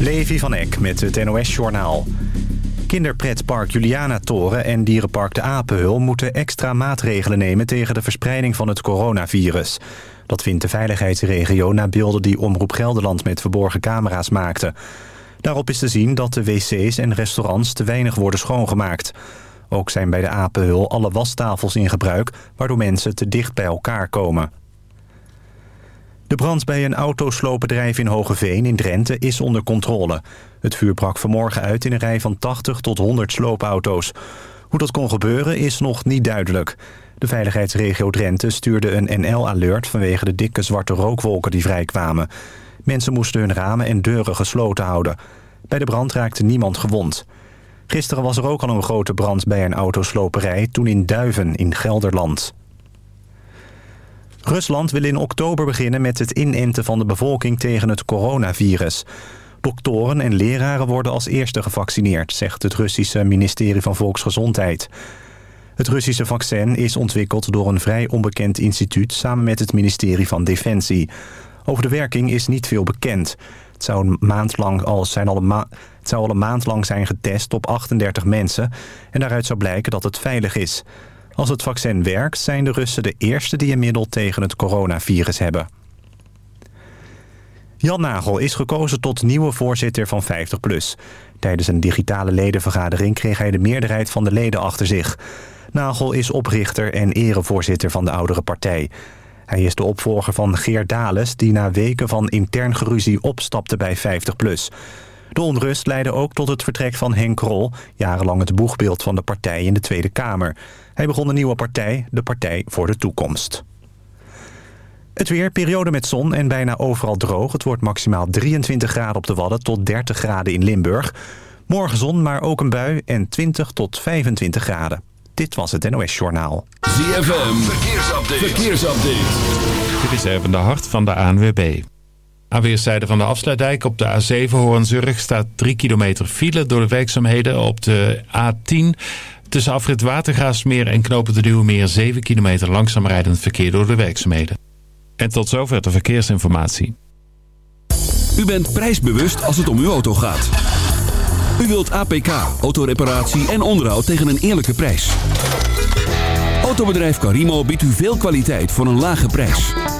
Levi van Eck met het NOS-journaal. Kinderpretpark Juliana-toren en dierenpark De Apenhul... moeten extra maatregelen nemen tegen de verspreiding van het coronavirus. Dat vindt de veiligheidsregio na beelden die Omroep Gelderland... met verborgen camera's maakte. Daarop is te zien dat de wc's en restaurants te weinig worden schoongemaakt. Ook zijn bij De Apenhul alle wastafels in gebruik... waardoor mensen te dicht bij elkaar komen. De brand bij een autosloopbedrijf in Hogeveen in Drenthe is onder controle. Het vuur brak vanmorgen uit in een rij van 80 tot 100 sloopauto's. Hoe dat kon gebeuren is nog niet duidelijk. De veiligheidsregio Drenthe stuurde een NL-alert vanwege de dikke zwarte rookwolken die vrijkwamen. Mensen moesten hun ramen en deuren gesloten houden. Bij de brand raakte niemand gewond. Gisteren was er ook al een grote brand bij een autosloperij, toen in Duiven in Gelderland. Rusland wil in oktober beginnen met het inenten van de bevolking tegen het coronavirus. Doktoren en leraren worden als eerste gevaccineerd, zegt het Russische ministerie van Volksgezondheid. Het Russische vaccin is ontwikkeld door een vrij onbekend instituut samen met het ministerie van Defensie. Over de werking is niet veel bekend. Het zou een maand lang al zijn, al een al een maand lang zijn getest op 38 mensen en daaruit zou blijken dat het veilig is. Als het vaccin werkt, zijn de Russen de eerste die een middel tegen het coronavirus hebben. Jan Nagel is gekozen tot nieuwe voorzitter van 50PLUS. Tijdens een digitale ledenvergadering kreeg hij de meerderheid van de leden achter zich. Nagel is oprichter en erevoorzitter van de oudere partij. Hij is de opvolger van Geert Dales... die na weken van intern geruzie opstapte bij 50PLUS. De onrust leidde ook tot het vertrek van Henk Krol... jarenlang het boegbeeld van de partij in de Tweede Kamer. Hij begon een nieuwe partij, de Partij voor de Toekomst. Het weer, periode met zon en bijna overal droog. Het wordt maximaal 23 graden op de Wadden tot 30 graden in Limburg. Morgen zon, maar ook een bui en 20 tot 25 graden. Dit was het NOS Journaal. ZFM, verkeersupdate. verkeersupdate. Dit is even de hart van de ANWB. Aan weerszijden van de afsluitdijk op de A7 Hoornzurg staat 3 kilometer file door de werkzaamheden op de A10... Tussen afrit Watergaasmeer en Knopen de Nieuwe 7 kilometer langzaam rijdend verkeer door de werkzaamheden. En tot zover de verkeersinformatie. U bent prijsbewust als het om uw auto gaat. U wilt APK, autoreparatie en onderhoud tegen een eerlijke prijs. Autobedrijf Carimo biedt u veel kwaliteit voor een lage prijs.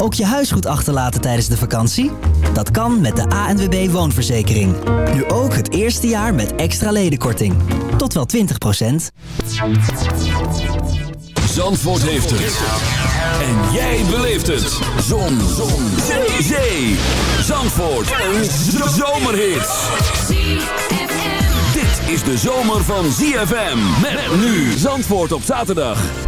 Ook je huis goed achterlaten tijdens de vakantie? Dat kan met de ANWB Woonverzekering. Nu ook het eerste jaar met extra ledenkorting. Tot wel 20%. Zandvoort heeft het. En jij beleeft het. Zon. Zon. Zee. Zandvoort. Een zomerhit. Dit is de zomer van ZFM. Met nu Zandvoort op zaterdag.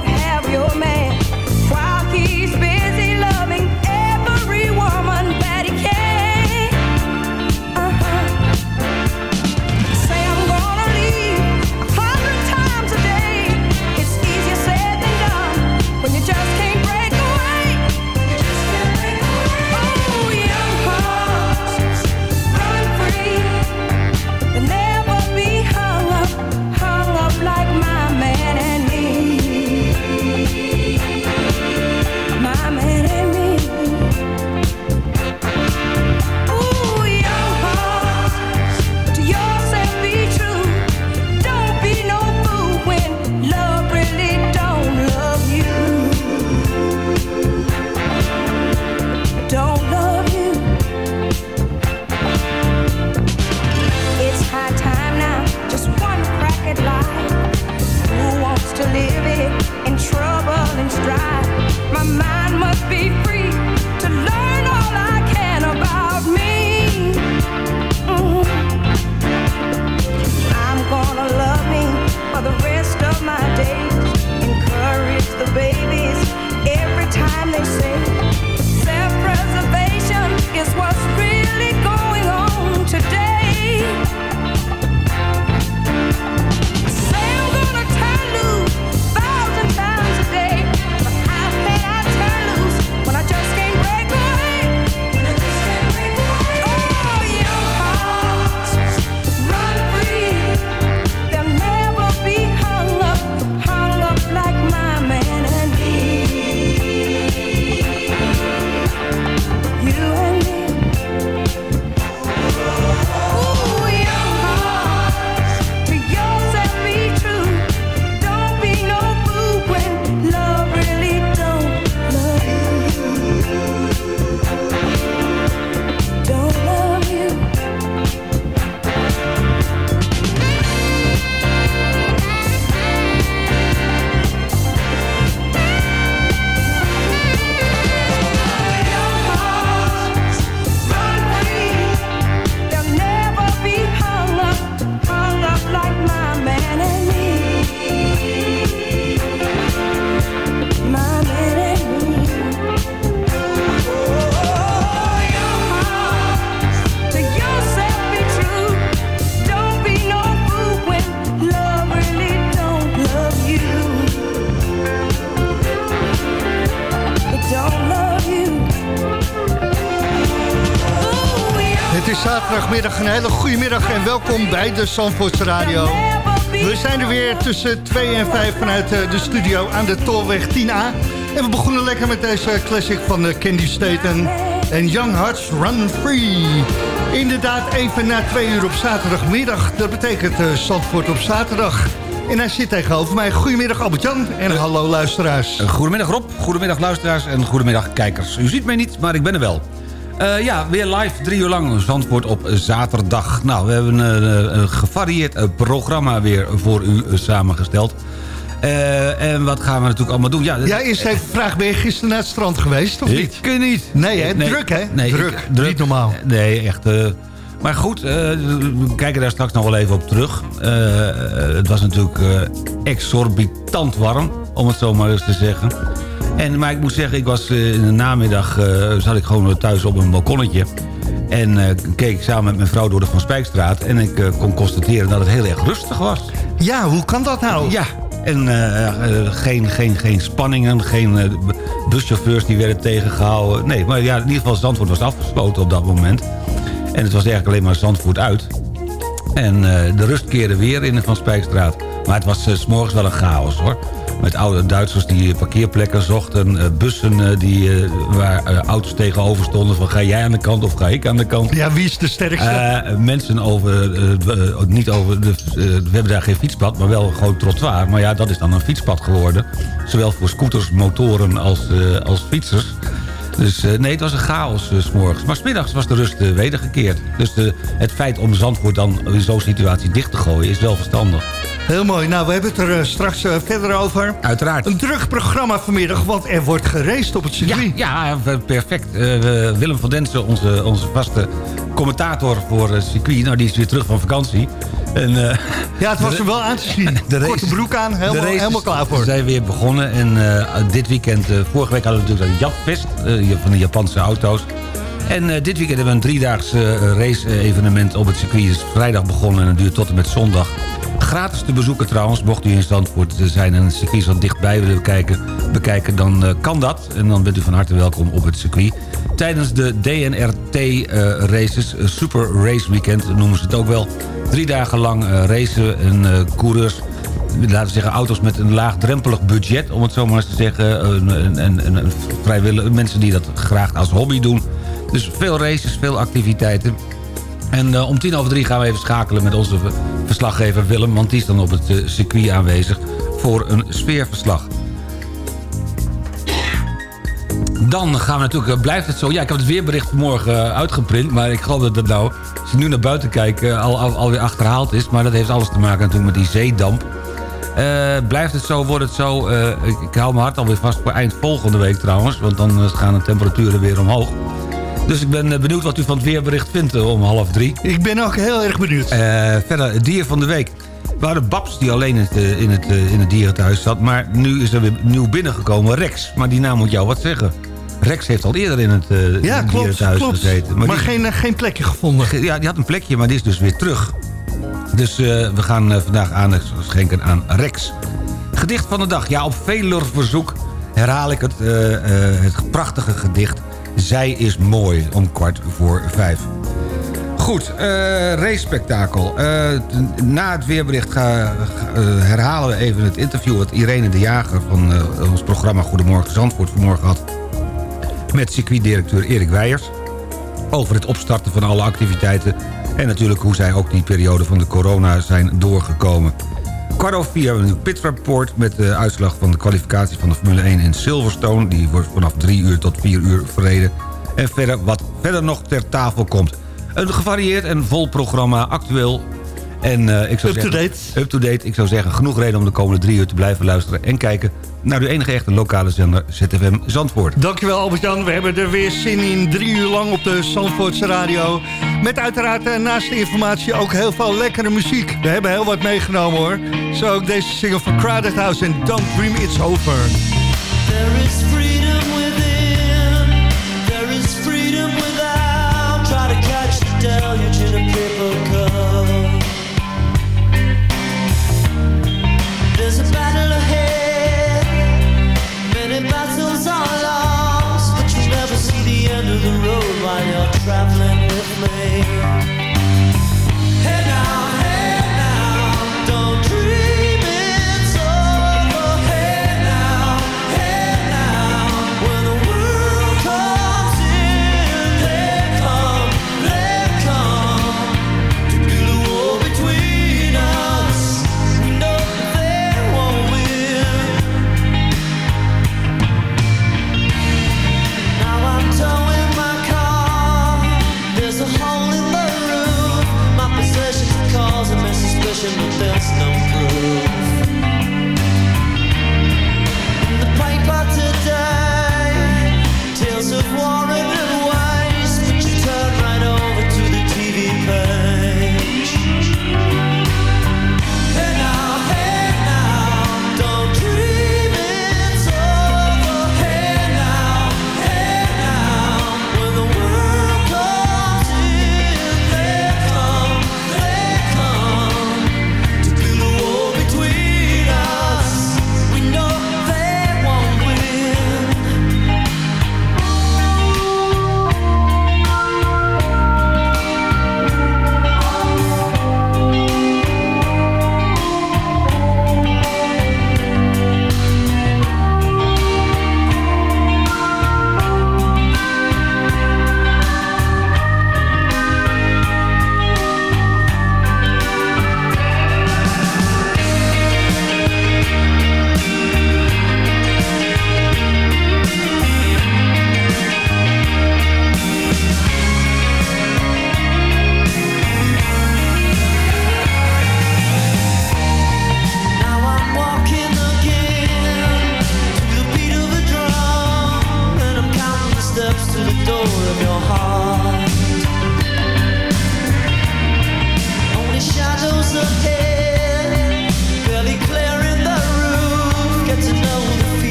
the hele goede middag en welkom bij de Zandvoortse Radio. We zijn er weer tussen 2 en 5 vanuit eh, de studio aan de Tolweg 10A. En we begonnen lekker met deze classic van eh, Candy Staten en Young Hearts Run Free. Inderdaad, even na twee uur op zaterdagmiddag. Dat betekent uh, Zandvoort op zaterdag. En hij zit tegenover mij. Goedemiddag Albert-Jan en hallo luisteraars. Goedemiddag Rob, goedemiddag luisteraars en goedemiddag kijkers. U ziet mij niet, maar ik ben er wel. Uh, ja, weer live, drie uur lang Zandvoort op zaterdag. Nou, we hebben een, een gevarieerd programma weer voor u samengesteld. Uh, en wat gaan we natuurlijk allemaal doen? Ja, ja eerst even vraag, ben je gisteren naar het strand geweest of ik, niet? Kun je niet. Nee, hè? Nee, druk, hè? Nee, druk. Ik, druk. Niet normaal. Nee, echt... Uh, maar goed, uh, we kijken daar straks nog wel even op terug. het was natuurlijk exorbitant warm, om het zo maar eens te zeggen. En, maar ik moet zeggen, ik was in de namiddag... zat ik gewoon thuis op een balkonnetje. En uh, keek samen met mijn vrouw door de Van Spijkstraat. En ik kon constateren dat het heel erg rustig was. Ja, hoe kan dat nou? Ja, en uh, geen, geen, geen spanningen, geen buschauffeurs die werden tegengehouden. Nee, maar ja, in ieder geval Zandvoort was afgesloten op dat moment. En het was eigenlijk alleen maar Zandvoort uit. En de rust keerde weer in de Van Spijkstraat. Maar het was s s'morgens wel een chaos hoor. Met oude Duitsers die parkeerplekken zochten. Uh, bussen uh, die, waar auto's tegenover stonden. Van ga jij aan de kant of ga ik aan de kant? Ja, wie is de sterkste? mensen over... niet over de, we hebben daar geen fietspad, maar wel gewoon trottoir. Maar ja, dat is dan een fietspad geworden. Zowel voor scooters, motoren als, als fietsers. Dus nee, het was een chaos s s'morgens. Maar smiddags was de rust wedergekeerd. Dus het feit om Zandvoort dan in zo'n situatie dicht te gooien is wel verstandig. Heel mooi. Nou, we hebben het er uh, straks uh, verder over. Uiteraard. Een druk programma vanmiddag, want er wordt geraced op het circuit. Ja, ja perfect. Uh, Willem van Densen, onze, onze vaste commentator voor het circuit... nou, die is weer terug van vakantie. En, ja, het was er wel aan te zien. De race, Korte broek aan, helemaal, helemaal klaar voor. We zijn weer begonnen. En dit weekend, vorige week hadden we natuurlijk een Japfest... van de Japanse auto's. En dit weekend hebben we een driedaags uh, race-evenement op het circuit. Het is vrijdag begonnen en het duurt tot en met zondag. Gratis te bezoeken trouwens, mocht u in Zandvoort zijn... en het circuit zo dichtbij willen bekijken, bekijken dan kan dat. En dan bent u van harte welkom op het circuit. Tijdens de DNRT-races, Super Race Weekend noemen ze het ook wel... drie dagen lang racen en coureurs laten we zeggen, auto's met een laagdrempelig budget... om het zo maar eens te zeggen. En, en, mensen die dat graag als hobby doen. Dus veel races, veel activiteiten. En uh, om tien over drie gaan we even schakelen met onze verslaggever Willem... want die is dan op het circuit aanwezig voor een sfeerverslag. Dan gaan we natuurlijk, uh, blijft het zo... Ja, ik heb het weerbericht vanmorgen uitgeprint... maar ik geloof dat het nou, als je nu naar buiten kijkt, al, al, alweer achterhaald is. Maar dat heeft alles te maken natuurlijk met die zeedamp. blijft het zo, wordt het zo... Ik, ik, hou mijn hart alweer vast voor eind volgende week trouwens... want dan gaan de temperaturen weer omhoog. Dus ik ben benieuwd wat u van het weerbericht vindt om half drie. Ik ben ook heel erg benieuwd. Uh, verder, het dier van de week. We hadden Babs die alleen in het, in, het, in het dierenthuis zat. Maar nu is er weer nieuw binnengekomen Rex. Maar die naam moet jou wat zeggen. Rex heeft al eerder in het, uh, ja, klopt, klopt. gezeten. Maar, die, geen, uh, geen plekje gevonden. Ja, die had een plekje, maar die is dus weer terug. Dus we gaan vandaag aandacht schenken aan Rex. Gedicht van de dag. Ja, op veler verzoek herhaal ik het, het prachtige gedicht... Zij is mooi om kwart voor vijf. Goed, race-spektakel. Uh, na het weerbericht ga, herhalen we even het interview... wat Irene de Jager van ons programma Goedemorgen Zandvoort vanmorgen had... met circuitdirecteur Erik Weijers... over het opstarten van alle activiteiten... en natuurlijk hoe zij ook die periode van de corona zijn doorgekomen. Kwart over vier hebben we een pitrapport met de uitslag van de kwalificatie van de Formule 1 in Silverstone. Die wordt vanaf drie uur tot vier uur verreden. En verder wat verder nog ter tafel komt. Een gevarieerd en vol programma, actueel. En uh, ik zou up zeggen, date. Up to date. Ik zou zeggen, genoeg reden om de komende drie uur te blijven luisteren... en kijken naar de enige echte lokale zender ZFM Zandvoort. Dankjewel Albert-Jan. We hebben er weer zin in. Drie uur lang op de Zandvoortse radio. Met uiteraard uh, naast de informatie ook heel veel lekkere muziek. We hebben heel wat meegenomen hoor. Zo ook deze single van Crowded House en Don't Dream It's Over. There is freedom within. There is freedom without. Try to catch the deluge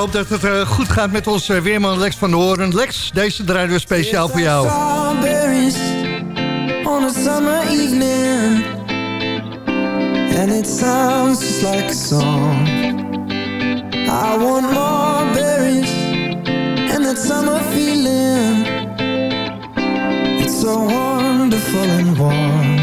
hoop dat het uh, goed gaat met onze uh, weerman Lex van de Hoorn. Lex, deze draaien we speciaal voor jou. On a summer evening And it sounds just like a song I want more berries And that summer feeling It's so wonderful and warm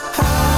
high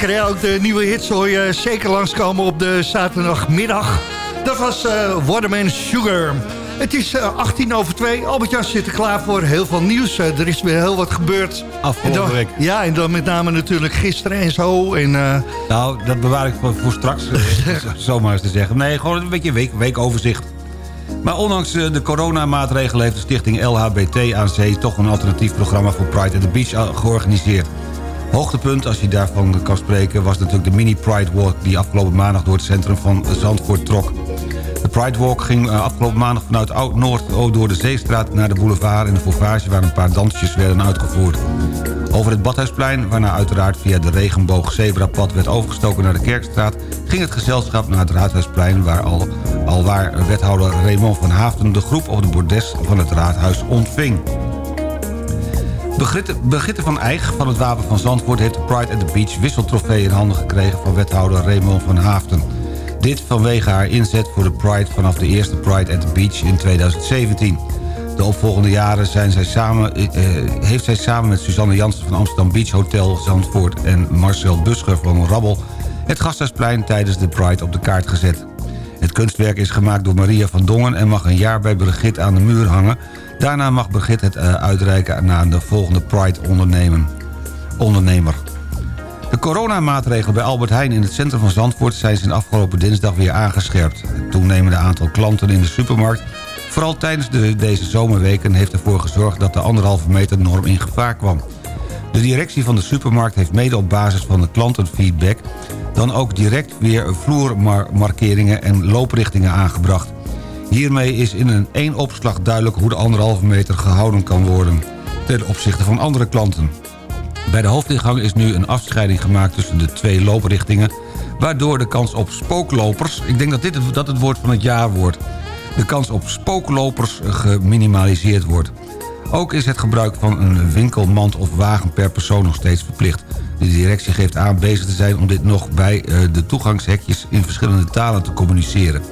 Lekker hè, ook de nieuwe hits hoor je zeker langskomen op de zaterdagmiddag. Dat was eh Waterman Sugar. Het is eh, 18 over 2. Albert-Jan zit er klaar voor heel veel nieuws. Eh, er is weer heel wat gebeurd. Afgelopen week. Ja, en dan met name natuurlijk gisteren en zo. En, eh, Nou, dat bewaar ik voor, voor straks, eh, zomaar eens te zeggen. Nee, gewoon een beetje week, weekoverzicht. Maar ondanks eh, de coronamaatregelen heeft de stichting LHBT aan Zee... toch een alternatief programma voor Pride at the Beach eh, georganiseerd. Hoogtepunt, als je daarvan kan spreken... was natuurlijk de mini Pride Walk... die afgelopen maandag door het centrum van Zandvoort trok. De Pride Walk ging eh, afgelopen maandag vanuit Oud-Noord... door de Zeestraat naar de boulevard en de Fauvage... waar een paar dansjes werden uitgevoerd. Over het Badhuisplein, waarna uiteraard via de regenboog zebrapad werd overgestoken naar de Kerkstraat, ging het gezelschap naar het Raadhuisplein, waar al, al waar wethouder Raymond van Haafden de groep op de bordes van het raadhuis ontving. Brigitte, van Eijk van het Wapen van Zandvoort heeft de Pride at the Beach wisseltrofee in handen gekregen van wethouder Raymond van Haafden. Dit vanwege haar inzet voor de Pride vanaf de eerste Pride at the Beach in 2017. De opvolgende jaren zijn zij samen, eh, heeft zij samen met Suzanne Jansen van Amsterdam Beach Hotel Zandvoort... en Marcel Buscher van Rabbel het Gasthuisplein tijdens de Pride op de kaart gezet. Het kunstwerk is gemaakt door Maria van Dongen... en mag een jaar bij Brigitte aan de muur hangen. Daarna mag Brigitte het eh, uitreiken naar de volgende Pride ondernemen. ondernemer. De coronamaatregelen bij Albert Heijn in het centrum van Zandvoort... zijn sinds afgelopen dinsdag weer aangescherpt. Het toenemende aantal klanten in de supermarkt... vooral tijdens de, deze zomerweken heeft ervoor gezorgd... dat de anderhalve meter norm in gevaar kwam. De directie van de supermarkt heeft mede op basis van de klantenfeedback... dan ook direct weer vloermarkeringen en looprichtingen aangebracht. Hiermee is in een één opslag duidelijk hoe de anderhalve meter gehouden kan worden... ten opzichte van andere klanten. Bij de hoofdingang is nu een afscheiding gemaakt tussen de twee looprichtingen... waardoor de kans op spooklopers... ik denk dat dit dat het woord van het jaar wordt... de kans op spooklopers geminimaliseerd wordt. Ook is het gebruik van een winkelmand of wagen per persoon nog steeds verplicht. De directie geeft aan bezig te zijn om dit nog bij eh, de toegangshekjes in verschillende talen te communiceren.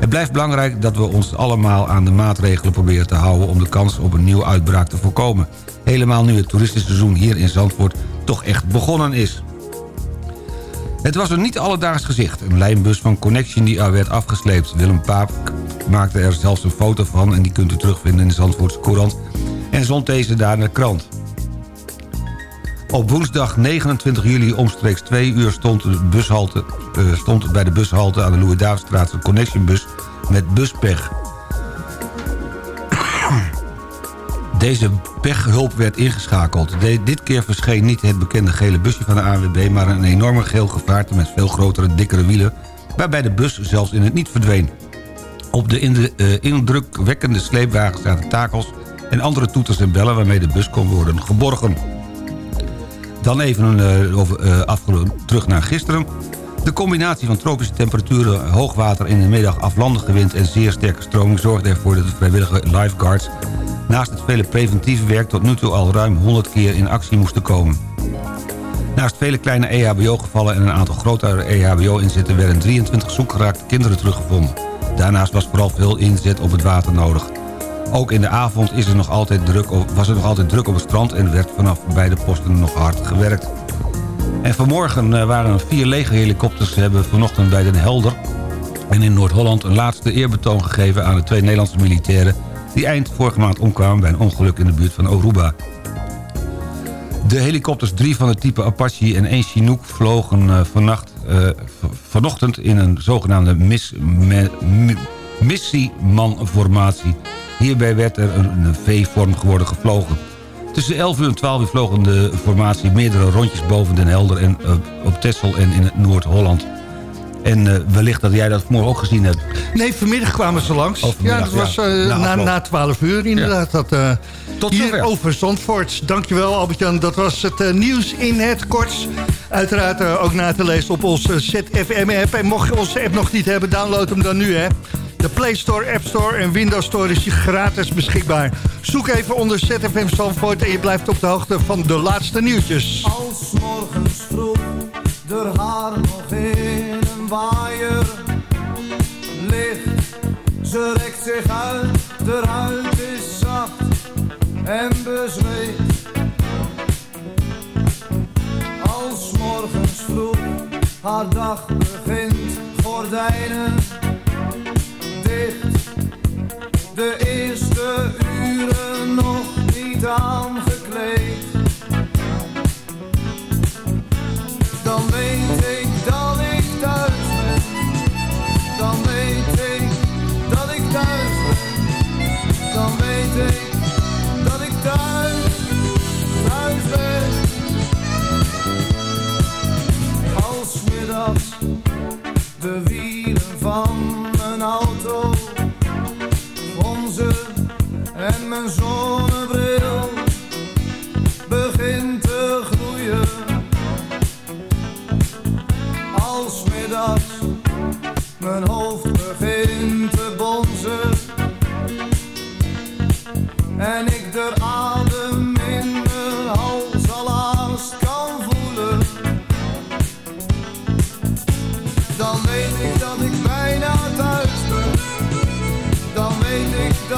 Het blijft belangrijk dat we ons allemaal aan de maatregelen proberen te houden... om de kans op een nieuwe uitbraak te voorkomen. Helemaal nu het toeristenseizoen hier in Zandvoort toch echt begonnen is. Het was een niet alledaags gezicht. Een lijnbus van Connection die er werd afgesleept. Willem Paap maakte er zelfs een foto van... en die kunt u terugvinden in de Zandvoortse Courant... en zond deze daar naar de krant. Op woensdag 29 juli omstreeks 2 uur stond, de bushalte, eh, stond bij de bushalte aan de Louis-Davidstraat een connectionbus met buspech. Deze pechhulp werd ingeschakeld. Dit keer verscheen niet het bekende gele busje van de ANWB... maar een enorme geel gevaarte met veel grotere, dikkere wielen... waarbij de bus zelfs in het niet verdween. Op de eh, indrukwekkende sleepwagen zaten takels... en andere toeters en bellen waarmee de bus kon worden geborgen. Dan even een, eh, over, eh, terug naar gisteren. De combinatie van tropische temperaturen, hoogwater in de middag... aflandige wind en zeer sterke stroming zorgde ervoor dat de vrijwillige lifeguards... naast het vele preventieve werk tot nu toe al ruim 100 keer in actie moesten komen. Naast vele kleine EHBO-gevallen en een aantal grotere E EHBO-inzetten... werden 23 zoekgeraakte kinderen teruggevonden. Daarnaast was vooral veel inzet op het water nodig. Ook in de avond is er nog altijd druk op, was er nog altijd druk op het strand... en werd vanaf beide posten nog hard gewerkt. En vanmorgen eh, waren er vier legerhelikopters... hebben vanochtend bij Den Helder en in Noord-Holland... een laatste eerbetoon gegeven aan de twee Nederlandse militairen... die eind vorige maand omkwamen bij een ongeluk in de buurt van Aruba. De helikopters, drie van het type Apache en één Chinook... vlogen eh, eh, vanochtend in een zogenaamde mis, me-. Hierbij werd er een, V-vorm geworden gevlogen. Tussen 11 uur en 12 uur vlogen de formatie meerdere rondjes boven Den Helder... en eh, op Texel en in Noord-Holland. En eh, wellicht dat jij dat vanmorgen ook gezien hebt. Nee, vanmiddag kwamen ze langs. Oh, ja, dat was eh, Na na, afloop. na 12 uur inderdaad. Dat, Tot hier zover. over Zandvoort. Dankjewel Albert-Jan. Dat was het nieuws in het kort. Uiteraard ook na te lezen op onze ZFM-app. En mocht je onze app nog niet hebben, download hem dan nu. Hè. De Play Store, App Store en Windows Store is gratis beschikbaar. Zoek even onder ZFM Zandvoort en je blijft op de hoogte van de laatste nieuwtjes. Als morgens vroeg de haar nog in een waaier ligt. Ze rekt zich uit, de huid is zacht en bezweet. Als morgens vroeg haar dag begint, gordijnen De eerste uren nog niet aangekleed. Dan weet ik dat ik thuis ben. Dan weet ik dat ik thuis ben. Dan weet ik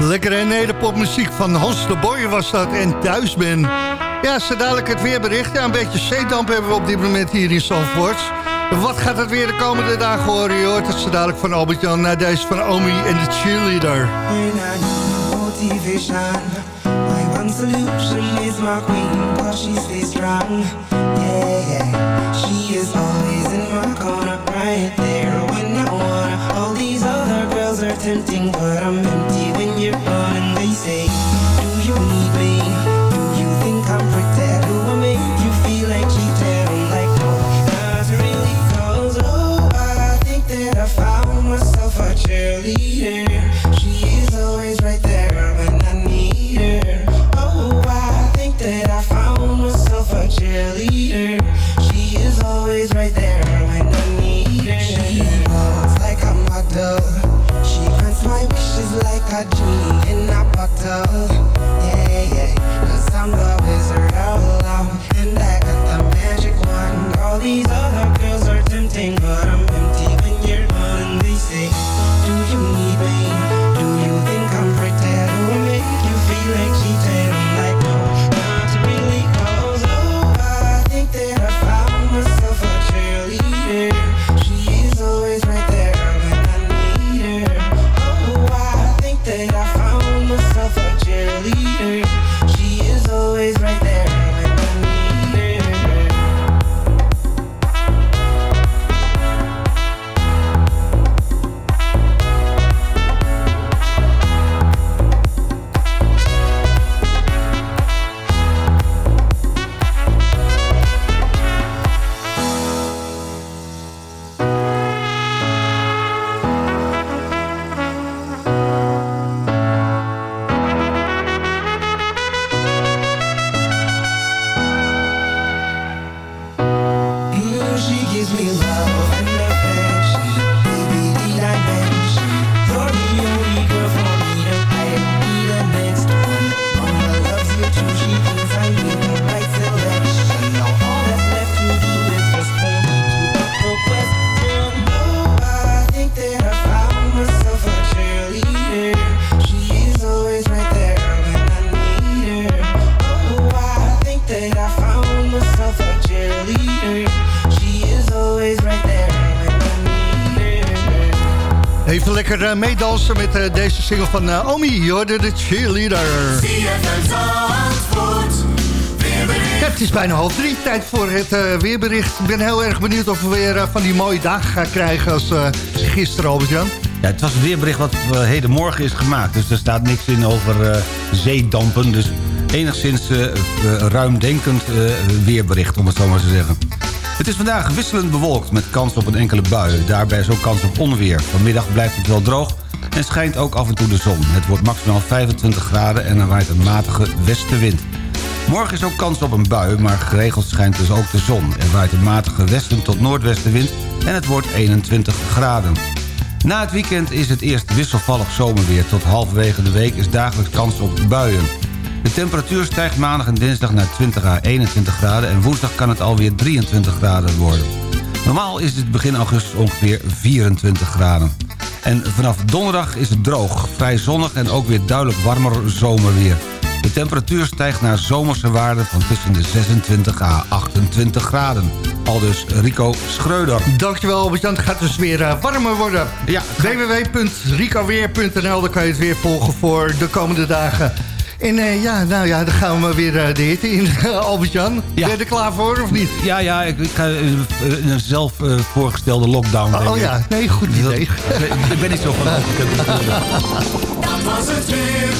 Lekkere nederpopmuziek van Hans de Boy was dat en thuis ben. Ja, zo dadelijk het weerbericht. Ja, een beetje zeedamp hebben we op dit moment hier in Zandvoort. Wat gaat het weer de komende dagen horen? Je hoort het zo dadelijk van Albert-Jan naar deze van Omi en de cheerleader. One solution is my queen, cause she stays strong. Yeah, yeah. She is always in my corner, right there when I wanna. All these other girls are tempting, but I'm gone. And meedansen met eh, deze single van eh, Omi. Je hoorde de cheerleader. Het is bijna half drie. Tijd voor het eh, weerbericht. Ik ben heel erg benieuwd of we weer van die mooie dagen gaan krijgen als gisteren, Albert-Jan. Ja, het was het weerbericht wat hedenmorgen is gemaakt. Dus er staat niks in over zeedampen. Dus enigszins ruimdenkend weerbericht, om het zo maar te zeggen. Het is vandaag wisselend bewolkt met kans op een enkele bui. Daarbij is ook kans op onweer. Vanmiddag blijft het wel droog en schijnt ook af en toe de zon. Het wordt maximaal 25 graden en er waait een matige westenwind. Morgen is ook kans op een bui, maar geregeld schijnt dus ook de zon. Er waait een matige westen tot noordwestenwind en het wordt 21 graden. Na het weekend is het eerst wisselvallig zomerweer. Tot halverwege de week is dagelijks kans op buien. De temperatuur stijgt maandag en dinsdag naar 20 à 21 graden... en woensdag kan het alweer 23 graden worden. Normaal is het begin augustus ongeveer 24 graden. En vanaf donderdag is het droog, vrij zonnig en ook weer duidelijk warmer zomerweer. De temperatuur stijgt naar zomerse waarden van tussen de 26 à 28 graden. Aldus Rico Schreuder. Dankjewel Albert-Jan, het gaat dus weer eh, warmer worden. Ja, www.ricoweer.nl, daar kan je het weer volgen voor de komende dagen. En eh, ja, nou ja, dan gaan we weer eh, de hitte in, Albert-Jan. Ja. Ben je er klaar voor of niet? Ja, ja, ik, ik ga eh, een zelf eh, voorgestelde lockdown. denk Oh ik. ja, nee, goed idee. Ik ik ben niet zo van... Dat was het weer.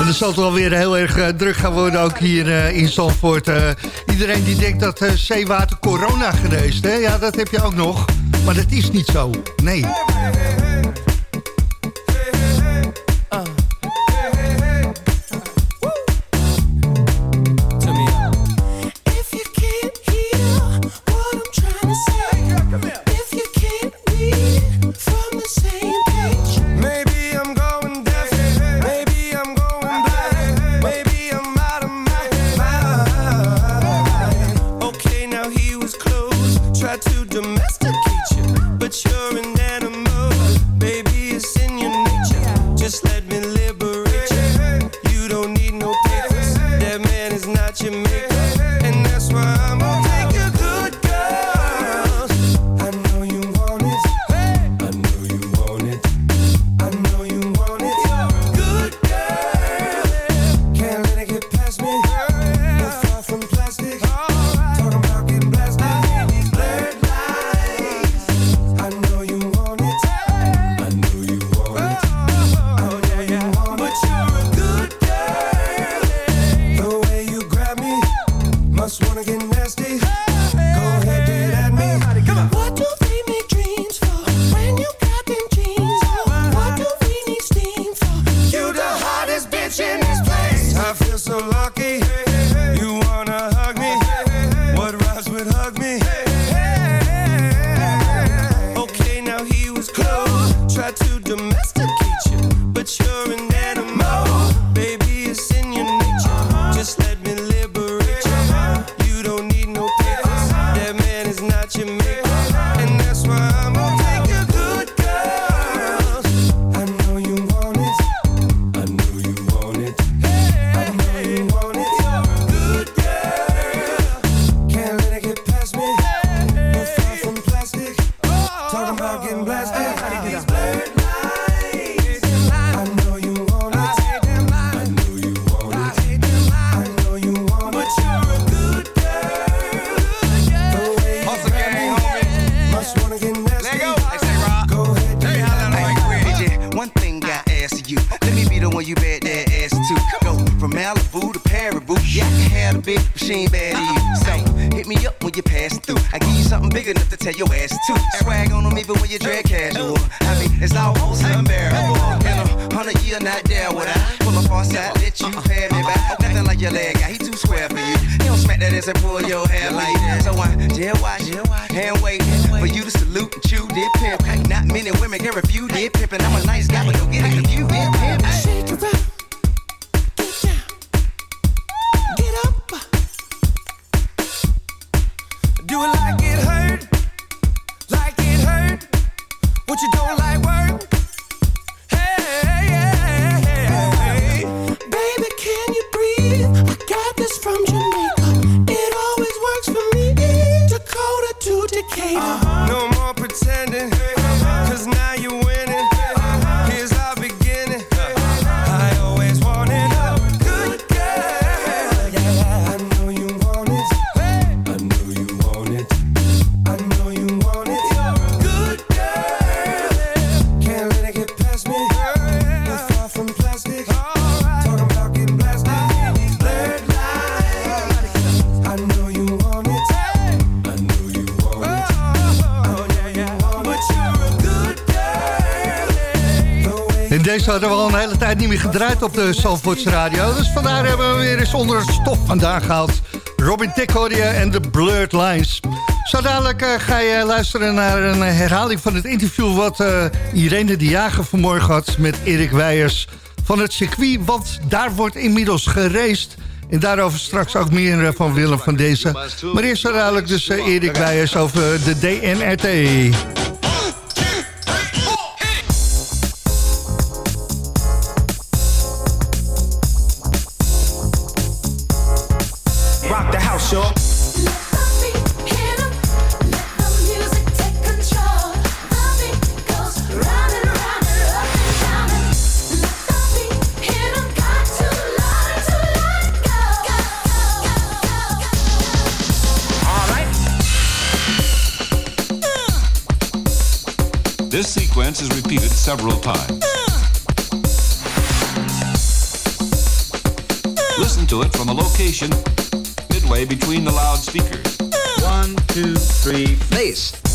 En dan zal het wel weer heel erg druk gaan worden, ook hier eh, in Zandvoort. Eh, iedereen die denkt dat eh, zeewater corona geneest, hè? ja, dat heb je ook nog. Maar dat is niet zo, nee. Like it hurt. Like it hurt. What you don't like hele tijd niet meer gedraaid op de Zandvoorts Radio. Dus vandaar hebben we weer eens onder het stof vandaan gehaald. Robin Tick en de Blurred Lines. Zo dadelijk eh, ga je luisteren naar een herhaling van het interview... wat eh, Irene de Jager vanmorgen had met Erik Weijers van het circuit. Want daar wordt inmiddels geraced. En daarover straks ook meer eh, van Willem van deze. Maar eerst zo dadelijk dus Erik Weijers over de DNRT. Several times. Listen to it from a location midway between the loudspeakers. One, two, three, face.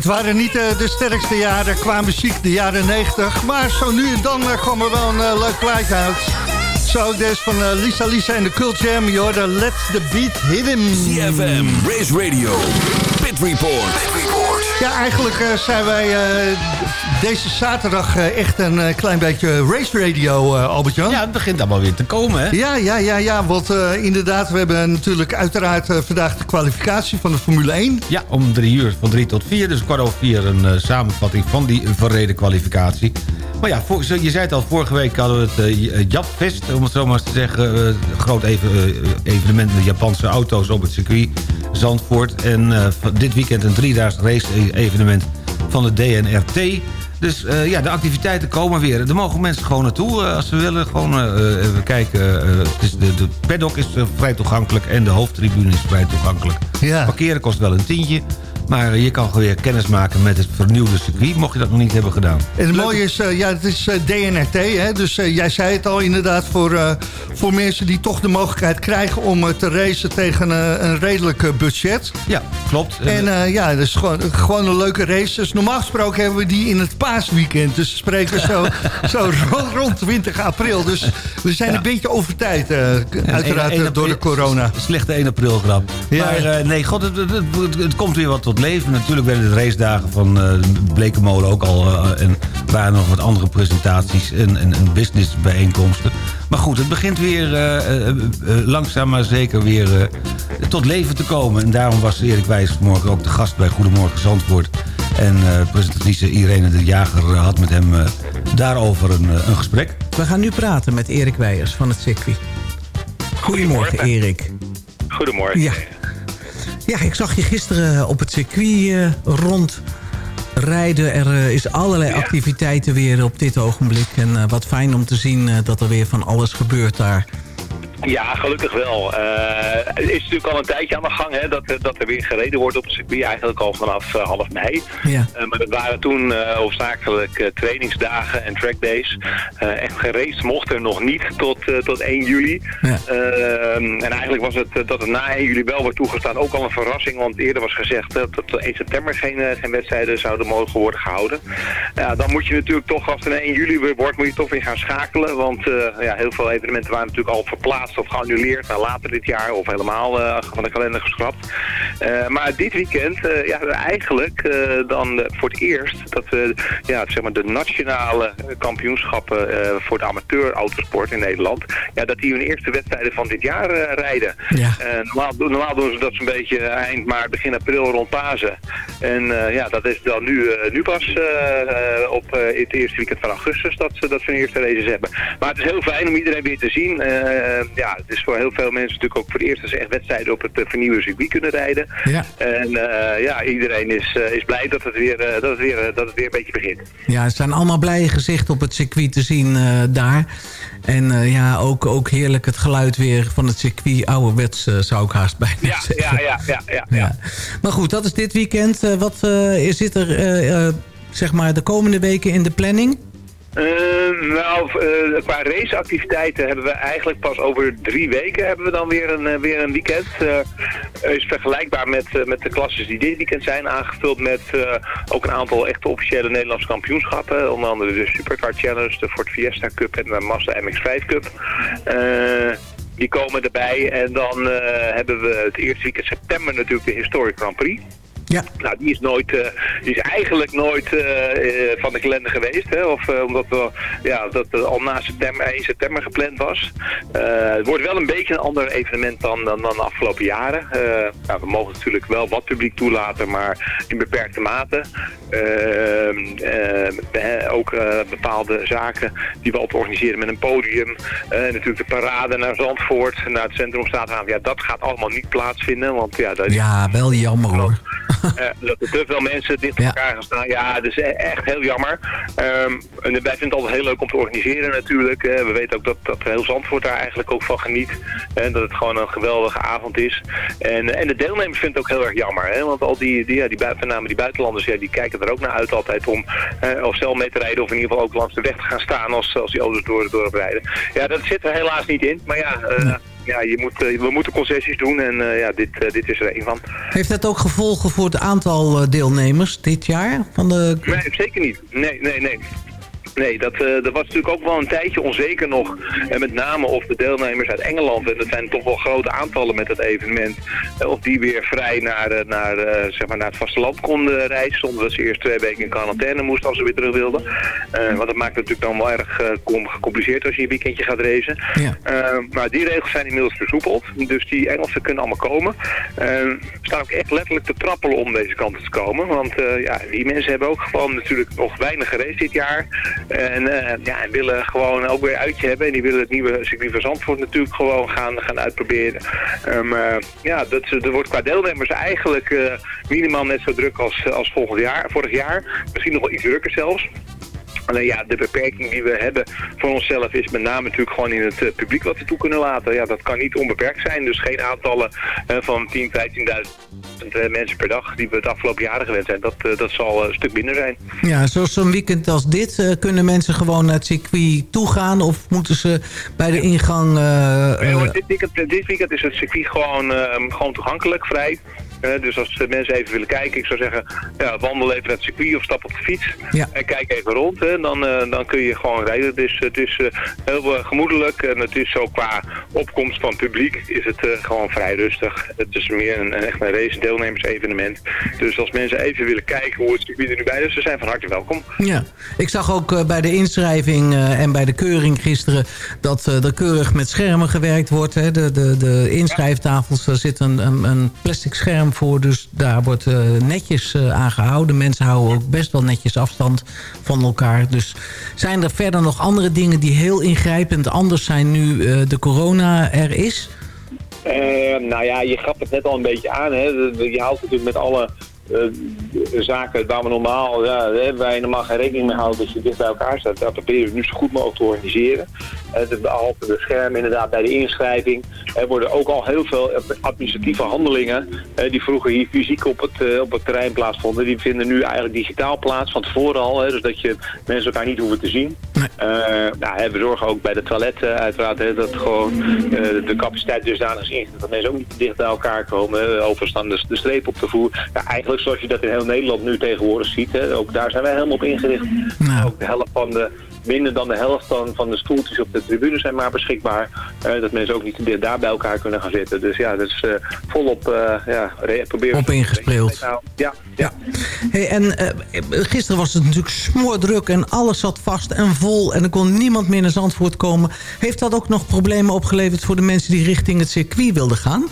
Het waren niet eh, de sterkste jaren qua muziek, de jaren 90. Maar zo nu en dan eh, kwam er wel een eh, leuk plaatje uit. Zo, deze van Lisa Lisa en de Cult Jam. Je hoorde Let the Beat Hit Him. CFM, Race Radio, Pit Report. Ja, eigenlijk zijn wij deze zaterdag eh, echt een eh, klein beetje race radio, eh, Albert-Jan. Ja, het begint allemaal weer te komen, hè? Ja, ja, ja, ja want inderdaad, we hebben natuurlijk uiteraard vandaag de kwalificatie van de Formule 1. Ja, om drie uur, van drie tot vier. Dus kwart over vier een samenvatting van die verreden kwalificatie. Maar ja, voor, je zei het al, vorige week hadden we het Japfest, om het zo maar eens te zeggen. groot even, evenement met Japanse auto's op het circuit Zandvoort. En dit weekend een driedaags race evenement van de DNRT. Dus eh, ja, de activiteiten komen weer. Er mogen mensen gewoon naartoe eh, als ze willen. Gewoon eh, even kijken. het is de, de paddock is vrij toegankelijk en de hoofdtribune is vrij toegankelijk. Ja. Parkeren kost wel een tientje. Maar je kan gewoon weer kennis maken met het vernieuwde circuit... mocht je dat nog niet hebben gedaan. En het mooie is, eh, ja, het is eh, DNRT, hè? dus eh, jij zei het al inderdaad... Voor, voor mensen die toch de mogelijkheid krijgen om te racen tegen een redelijk budget. Ja, klopt. En ja, dat is gewoon, gewoon een leuke race. Dus normaal gesproken hebben we die in het paasweekend. Dus we spreken zo, zo rond, rond 20 april. Dus we zijn een beetje over tijd, uiteraard door de corona. Slechte 1 april grap. Ja. Maar nee, god, het, het, het- het komt weer wat tot leven. Natuurlijk werden de racedagen van eh Blekenmolen ook al... eh, en waren nog wat andere presentaties en, en, en businessbijeenkomsten. Maar goed, het begint weer eh, langzaam maar zeker weer eh, tot leven te komen. En daarom was Erik Wijs vanmorgen ook de gast bij Goedemorgen Zandvoort. En eh presentatrice Irene de Jager had met hem eh, daarover een, een gesprek. We gaan nu praten met Erik Weijers van het circuit. Goedemorgen, Erik. Goedemorgen. Ja. Ja, ik zag je gisteren op het circuit eh, rondrijden. Er eh, is allerlei activiteiten weer op dit ogenblik. En eh, wat fijn om te zien dat er weer van alles gebeurt daar. Ja, gelukkig wel. Eh, het is natuurlijk al een tijdje aan de gang hè, dat, er- dat er weer gereden wordt op het circuit. Eigenlijk al vanaf eh, half mei. Ja. Eh, maar dat waren toen eh hoofdzakelijk eh, trainingsdagen en trackdays. Eh echt geraced mocht er nog niet tot, eh, tot 1 juli. Eh, en eigenlijk was het eh, dat het na 1 juli wel wordt toegestaan ook al een verrassing. Want eerder was gezegd eh, dat tot 1 september geen, eh, geen wedstrijden zouden mogen worden gehouden. Ja, dan moet je natuurlijk toch, als het 1 juli weer wordt, moet je toch weer gaan schakelen. Want eh, ja, heel veel evenementen waren natuurlijk al verplaatst of geannuleerd naar later dit jaar. Of helemaal eh, van de kalender geschrapt. Eh, maar dit weekend, eh, ja, eigenlijk dan voor het eerst dat we ja, zeg maar de nationale kampioenschappen voor de amateur autosport in Nederland, ja, dat die hun eerste wedstrijden van dit jaar rijden. Ja. Normaal, doen- normaal doen ze dat zo'n beetje eind maart, begin april rond Pasen. En ja, dat is dan nu, nu pas op het eerste weekend van augustus dat ze, dat ze hun eerste races hebben. Maar het is heel fijn om iedereen weer te zien. Ja, het is voor heel veel mensen natuurlijk ook voor het eerst dat ze echt wedstrijden op het eh, vernieuwde circuit kunnen rijden. Ja. En eh, ja, iedereen is, eh, is blij dat het, weer, dat, het weer, dat het weer een beetje begint. Ja, er zijn allemaal blije gezichten op het circuit te zien daar. En ja, ook, ook heerlijk het geluid weer van het circuit. Ouderwets eh, zou ik haast bijna Ja, zeggen. ja, ja, ja, ja. Ja. Maar goed, dat is dit weekend. Eh, wat zit er zeg maar de komende weken in de planning? Eh, nou, eh, qua raceactiviteiten hebben we eigenlijk pas over drie weken hebben we dan weer een, eh, weer een weekend. Is vergelijkbaar met, met de klasses die dit weekend zijn aangevuld met ook een aantal echte officiële Nederlandse kampioenschappen. Onder andere de Supercar Challenge, de Ford Fiesta Cup en de Mazda MX-5 Cup. Die komen erbij en dan hebben we het eerste weekend september natuurlijk de Historic Grand Prix. Ja. Nou, die is, nooit, eh, die is eigenlijk nooit eh, eh, van de kalender geweest. Hè? Of, omdat we, ja, dat al na september, 1 september gepland was. Het wordt wel een beetje een ander evenement dan, dan, dan de afgelopen jaren. Nou, we mogen natuurlijk wel wat publiek toelaten, maar in beperkte mate. Eh, eh, we- ook bepaalde zaken die we altijd organiseren met een podium. Natuurlijk de parade naar Zandvoort, naar het centrum staat Ja, dat gaat allemaal niet plaatsvinden. Want ja, dat is Ja, wel jammer hoor. eh, dat er te veel mensen dicht op elkaar gaan staan. Ja, dat is e- echt heel jammer. Ehm, en wij vinden het altijd heel leuk om te organiseren natuurlijk. We weten ook dat, dat heel Zandvoort daar eigenlijk ook van geniet. En dat het gewoon een geweldige avond is. En, en de deelnemers vinden het ook heel erg jammer. Hè? Want al die, die, ja, die, met name die buitenlanders, ja, die kijken er ook naar uit altijd om eh, of zelf mee te rijden. Of in ieder geval ook langs de weg te gaan staan als, als die auto's door, door rijden. Ja, dat zit er helaas niet in. Maar ja... eh, ja, je moet, eh, we moeten concessies doen en eh, ja, dit, eh, dit is er een van. Heeft dat ook gevolgen voor het aantal deelnemers dit jaar? Van de... Nee, zeker niet. Nee, nee, nee. Nee, dat, eh, dat was natuurlijk ook wel een tijdje onzeker nog. En met name of de deelnemers uit Engeland, en dat zijn toch wel grote aantallen met dat evenement, eh, of die weer vrij naar, eh, naar, zeg maar naar het vasteland konden reizen, zonder dat ze eerst twee weken in quarantaine moesten als ze weer terug wilden. Want dat maakt het natuurlijk dan wel erg com- gecompliceerd als je een weekendje gaat racen. Eh, maar die regels zijn inmiddels versoepeld, dus die Engelsen kunnen allemaal komen. We staan ook echt letterlijk te trappelen om deze kant te komen, want ja, die mensen hebben ook gewoon natuurlijk nog weinig geraced dit jaar. En eh, ja, en willen gewoon ook weer uitje hebben. En die willen het nieuwe circuit van Zandvoort natuurlijk gewoon gaan, gaan uitproberen. Eh, ja, dat, er wordt qua deelnemers eigenlijk eh, minimaal net zo druk als, als volgend jaar, vorig jaar. Misschien nog wel iets drukker zelfs. Alleen ja, de beperking die we hebben voor onszelf is met name natuurlijk gewoon in het eh, publiek wat we toe kunnen laten. Ja, dat kan niet onbeperkt zijn. Dus geen aantallen eh, van 10, 15.000 eh, mensen per dag die we het afgelopen jaren gewend zijn. Dat, dat zal een stuk minder zijn. Ja, zoals zo'n weekend als dit... kunnen mensen gewoon naar het circuit toe gaan... of moeten ze bij de ingang... eh, dit, weekend, dit weekend is het circuit gewoon, eh, gewoon toegankelijk, vrij. Dus als mensen even willen kijken, ik zou zeggen, ja, wandel even naar het circuit of stap op de fiets. Ja. En kijk even rond, hè, dan, eh, dan kun je gewoon rijden. Dus het is eh, heel eh, gemoedelijk en het is zo qua opkomst van publiek is het gewoon vrij rustig. Het is meer een, echt een race deelnemersevenement. Dus als mensen even willen kijken hoe het circuit er nu bij is, ze zijn van harte welkom. Ja, ik zag ook bij de inschrijving en bij de keuring gisteren... dat er keurig met schermen gewerkt wordt. Hè. De, de, de inschrijftafels, daar zit een, een, een plastic scherm voor. Dus daar wordt eh, netjes eh, aan gehouden. Mensen houden ook best wel netjes afstand van elkaar. Dus zijn er verder nog andere dingen die heel ingrijpend anders zijn... nu eh, de corona er is? Nou ja, je gaf het net al een beetje aan. Hè. Je houdt natuurlijk met alle zaken waar we normaal, ja, je normaal geen rekening mee houdt dat je dicht bij elkaar staat. Dat proberen we nu zo goed mogelijk te organiseren. Eh, de, behalve de schermen inderdaad bij de inschrijving. Er worden ook al heel veel administratieve handelingen eh, die vroeger hier fysiek op het, eh, op het terrein plaatsvonden. Die vinden nu eigenlijk digitaal plaats van tevoren al. Hè, dus dat je mensen elkaar niet hoeven te zien. Eh, nou, we zorgen ook bij de toiletten uiteraard hè, dat gewoon eh, de capaciteit dusdanig is ingezet dat mensen ook niet te dicht bij elkaar komen. Overal staan de, de streep op de voer. Ja, eigenlijk zoals je dat in heel Nederland nu tegenwoordig ziet. Hè, ook daar zijn wij helemaal op ingericht. Ook de helft van de minder dan de helft van, van de stoeltjes op de tribune zijn maar beschikbaar. Eh, dat mensen ook niet te daar bij elkaar kunnen gaan zitten. Dus ja, dat is eh, volop uh, ja, re- proberen... Op ingespeeld. Ja, ja. Hey, en gisteren was het natuurlijk smoordruk en alles zat vast en vol... en er kon niemand meer naar Zandvoort komen. Heeft dat ook nog problemen opgeleverd voor de mensen die richting het circuit wilden gaan?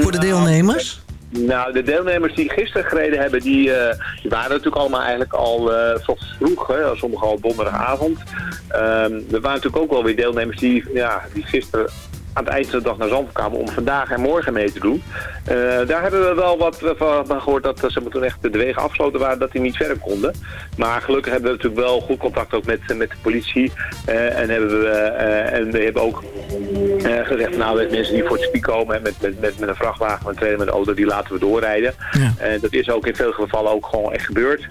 Voor de deelnemers? Nou, de deelnemers die gisteren gereden hebben, die, eh, die waren natuurlijk allemaal eigenlijk al uh, vroeg, hè, sommigen al donderdagavond. Um, er waren natuurlijk ook wel weer deelnemers die, ja, die gisteren aan het eind van de dag naar Zandvoort kwamen om vandaag en morgen mee te doen. Uh, daar hebben we wel wat van gehoord dat ze toen echt de wegen afgesloten waren, dat die niet verder konden. Maar gelukkig hebben we natuurlijk wel goed contact ook met, met de politie. Uh, en, hebben we, uh, en we hebben ook gezegd, nou, met mensen die voor het circuit komen, met, met, met, met een vrachtwagen, met een trailer, met een auto, die laten we doorrijden. Ja. En dat is ook in veel gevallen ook gewoon echt gebeurd.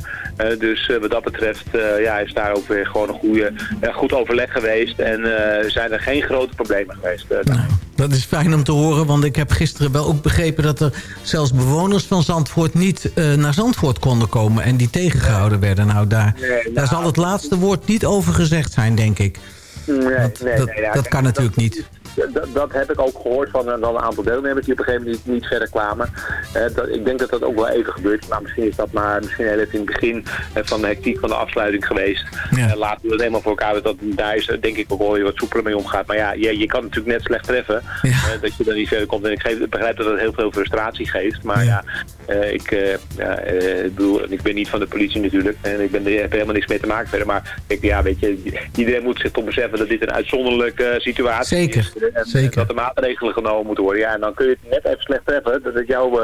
dus wat dat betreft ja, is daar ook weer gewoon een goede, goed overleg geweest. En zijn er geen grote problemen geweest. Nou, dat is fijn om te horen, want ik heb gisteren wel ook begrepen... dat er zelfs bewoners van Zandvoort niet uh, naar Zandvoort konden komen... en die tegengehouden werden. Nou, daar, nee, nou, daar zal het laatste woord niet over gezegd zijn, denk ik. Nee, dat, nee, dat, nee, ja, dat kan natuurlijk niet. Dat, dat, heb ik ook gehoord van een, een aantal deelnemers die op een gegeven moment niet, niet verder kwamen. Uh, dat, ik denk dat dat ook wel even gebeurt. Maar misschien is dat maar misschien heel even in het begin uh, van de hectiek van de afsluiting geweest. Ja. Uh, laten we het helemaal voor elkaar. Dat daar is denk ik ook wel weer wat soepeler mee omgaat. Maar ja, je, je kan natuurlijk net slecht treffen. Ja. dat je dan niet verder komt. En ik, geef, ik begrijp dat dat heel veel frustratie geeft. Maar ja, ja ik, ja, bedoel, ik ben niet van de politie natuurlijk. En ik ben, heb er helemaal niks mee te maken verder. Maar ik, ja, weet je, iedereen moet zich toch beseffen dat dit een uitzonderlijke situatie Zeker. is. En, dat er maatregelen genomen moeten worden. Ja, en dan kun je het net even slecht treffen dat, het jou,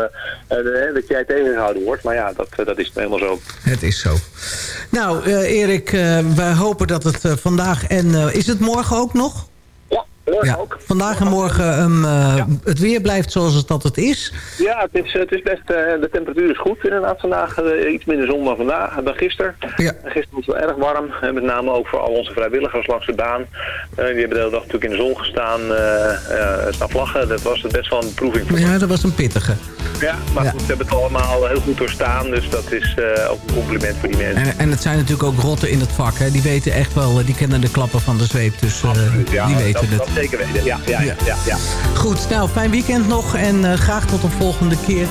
uh, dat jij tegengehouden wordt. Maar ja, dat, dat is helemaal zo. Het is zo. Nou, Erik, wij hopen dat het vandaag en is het morgen ook nog? Ja. Vandaag en morgen um, uh, het weer blijft zoals het het is. Ja, het is, het is best, uh, de temperatuur is goed inderdaad vandaag. Uh, iets minder zon dan vandaag, dan gisteren. Ja. Gisteren was het wel erg warm. En met name ook voor al onze vrijwilligers langs de baan. die hebben de hele dag natuurlijk in de zon gestaan. staan vlaggen. Dat was best wel een beproeving. Voor ja, dat was een pittige. Ja, maar ja. goed, ze hebben het allemaal heel goed doorstaan. Dus dat is ook een compliment voor die mensen. En, en het zijn natuurlijk ook rotten in het vak. Hè. Die weten echt wel, die kennen de klappen van de zweep. Dus die weten dat, het. Dat zeker weten, ja. ja, ja. ja, ja. Goed, nou, fijn weekend nog en uh, graag tot een volgende keer.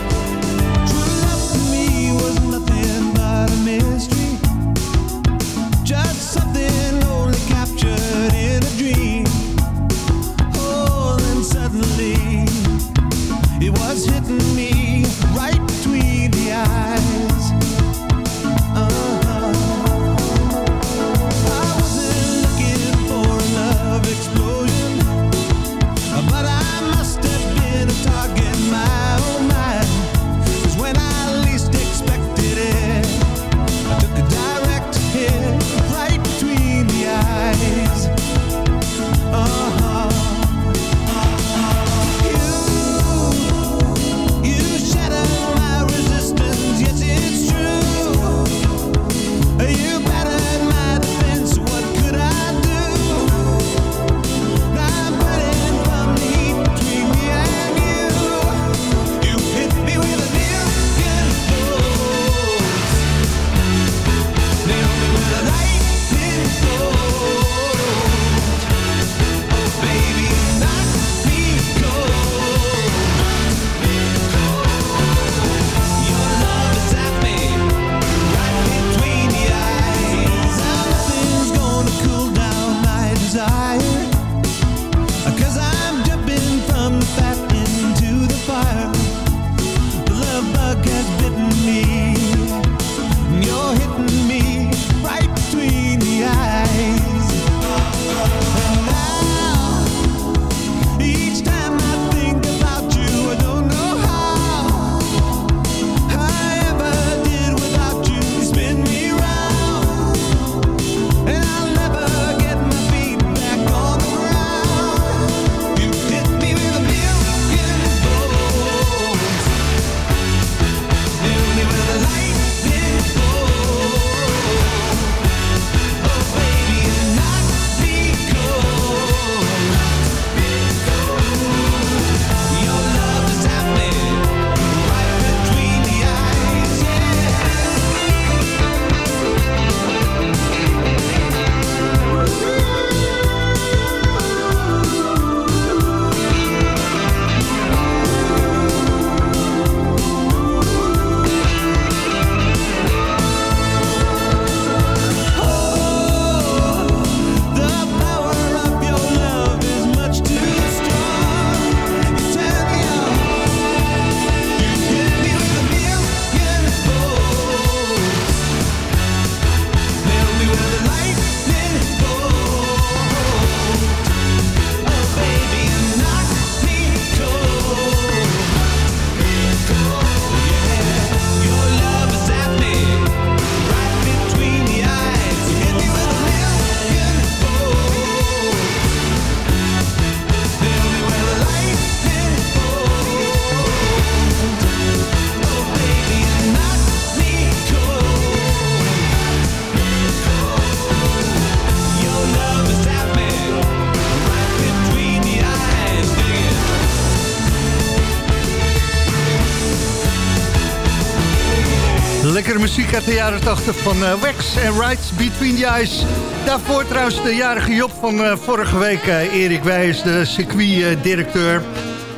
De jaren 80 van uh, Wax en Rights Between the Eyes. Daarvoor trouwens de jarige Job van uh, vorige week, uh, Erik Wijs, de circuitdirecteur.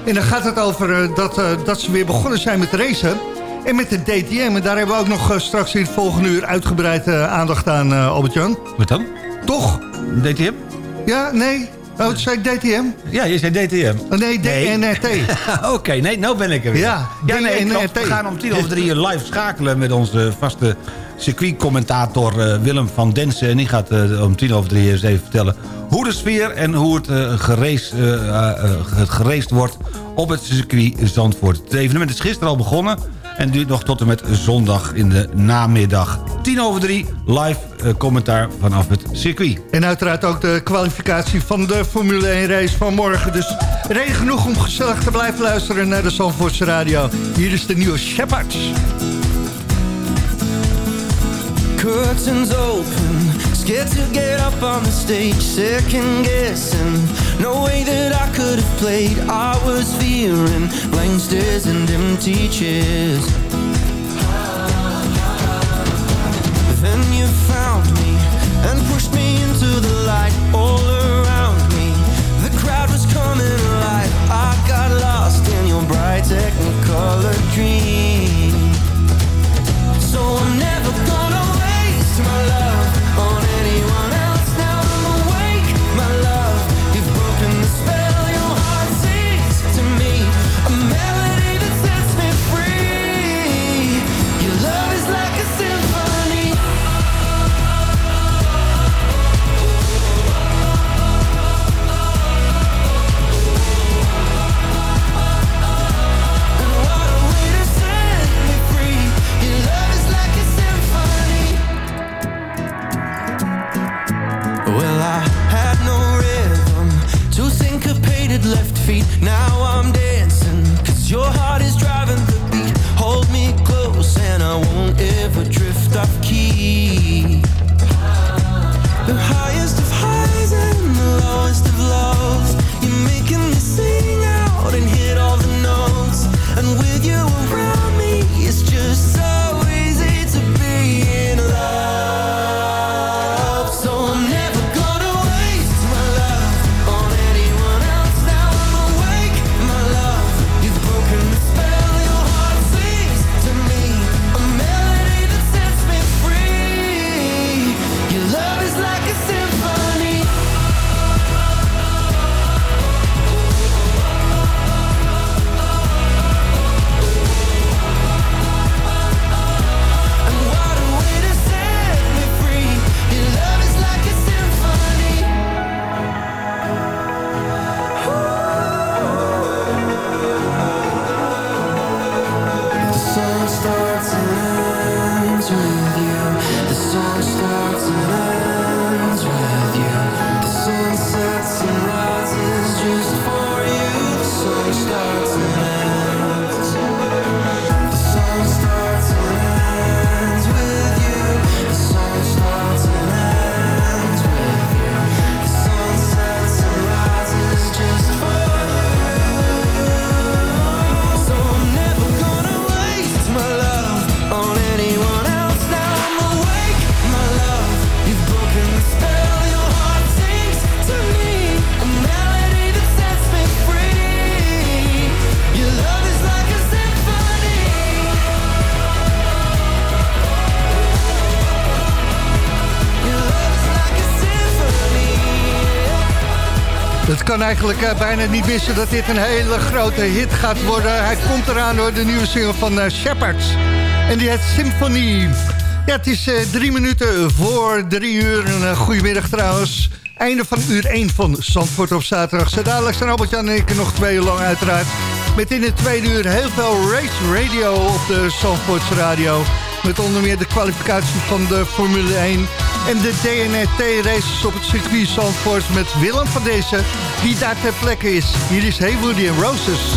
En dan gaat het over dat, dat ze weer begonnen zijn met racen. En met de DTM. En daar hebben we ook nog straks in het volgende uur uitgebreid aandacht aan, Albert-Jan. Wat dan? Toch? DTM? Ja, nee. Oh, het zei DTM? Ja, je zei DTM. Oh, nee, DNRT. Oké, okay, nee, nou ben ik er weer. Ja, ja nee, klopt. We gaan om tien over drie uur live schakelen met onze vaste circuitcommentator uh, Willem van Densen. En die gaat uh, om tien over drie eens even vertellen hoe de sfeer en hoe het, uh, gereest, wordt op het circuit Zandvoort. Het evenement is gisteren al begonnen en duurt nog tot en met zondag in de namiddag. tien over drie live eh, commentaar vanaf het circuit. En uiteraard ook de kwalificatie van de Formule 1 race van morgen. Dus reden genoeg om gezellig te blijven luisteren naar de Zandvoortse Radio. Hier is de nieuwe Shepard. Curtains open, scared to get up on the stage, second guessing. No way that I could have played. I was fearing blank stares and empty chairs. Then you found me and pushed me into the light all around me. The crowd was coming alive. I got lost in your bright technicolor dream. So I'm never gonna waste my love left feet. Now I'm dancing, cause your heart Het kan eigenlijk eh, bijna niet missen dat dit een hele grote hit gaat worden. Hij komt eraan door de nieuwe single van eh, Shepard. En die heet Symphony. Ja, het is eh, drie minuten voor drie uur. Een uh, goedemiddag trouwens. Einde van uur 1 van Zandvoort op zaterdag. Zo dadelijk zijn Albert-Jan en ik nog twee uur lang uiteraard. Met in het tweede uur heel veel race radio op de Zandvoortse radio. Met onder meer de kwalificatie van de Formule 1 en de DNRT-races op het circuit Zandvoort met Willem van deze, die daar ter plekke is. Hier is Haywood and Roses.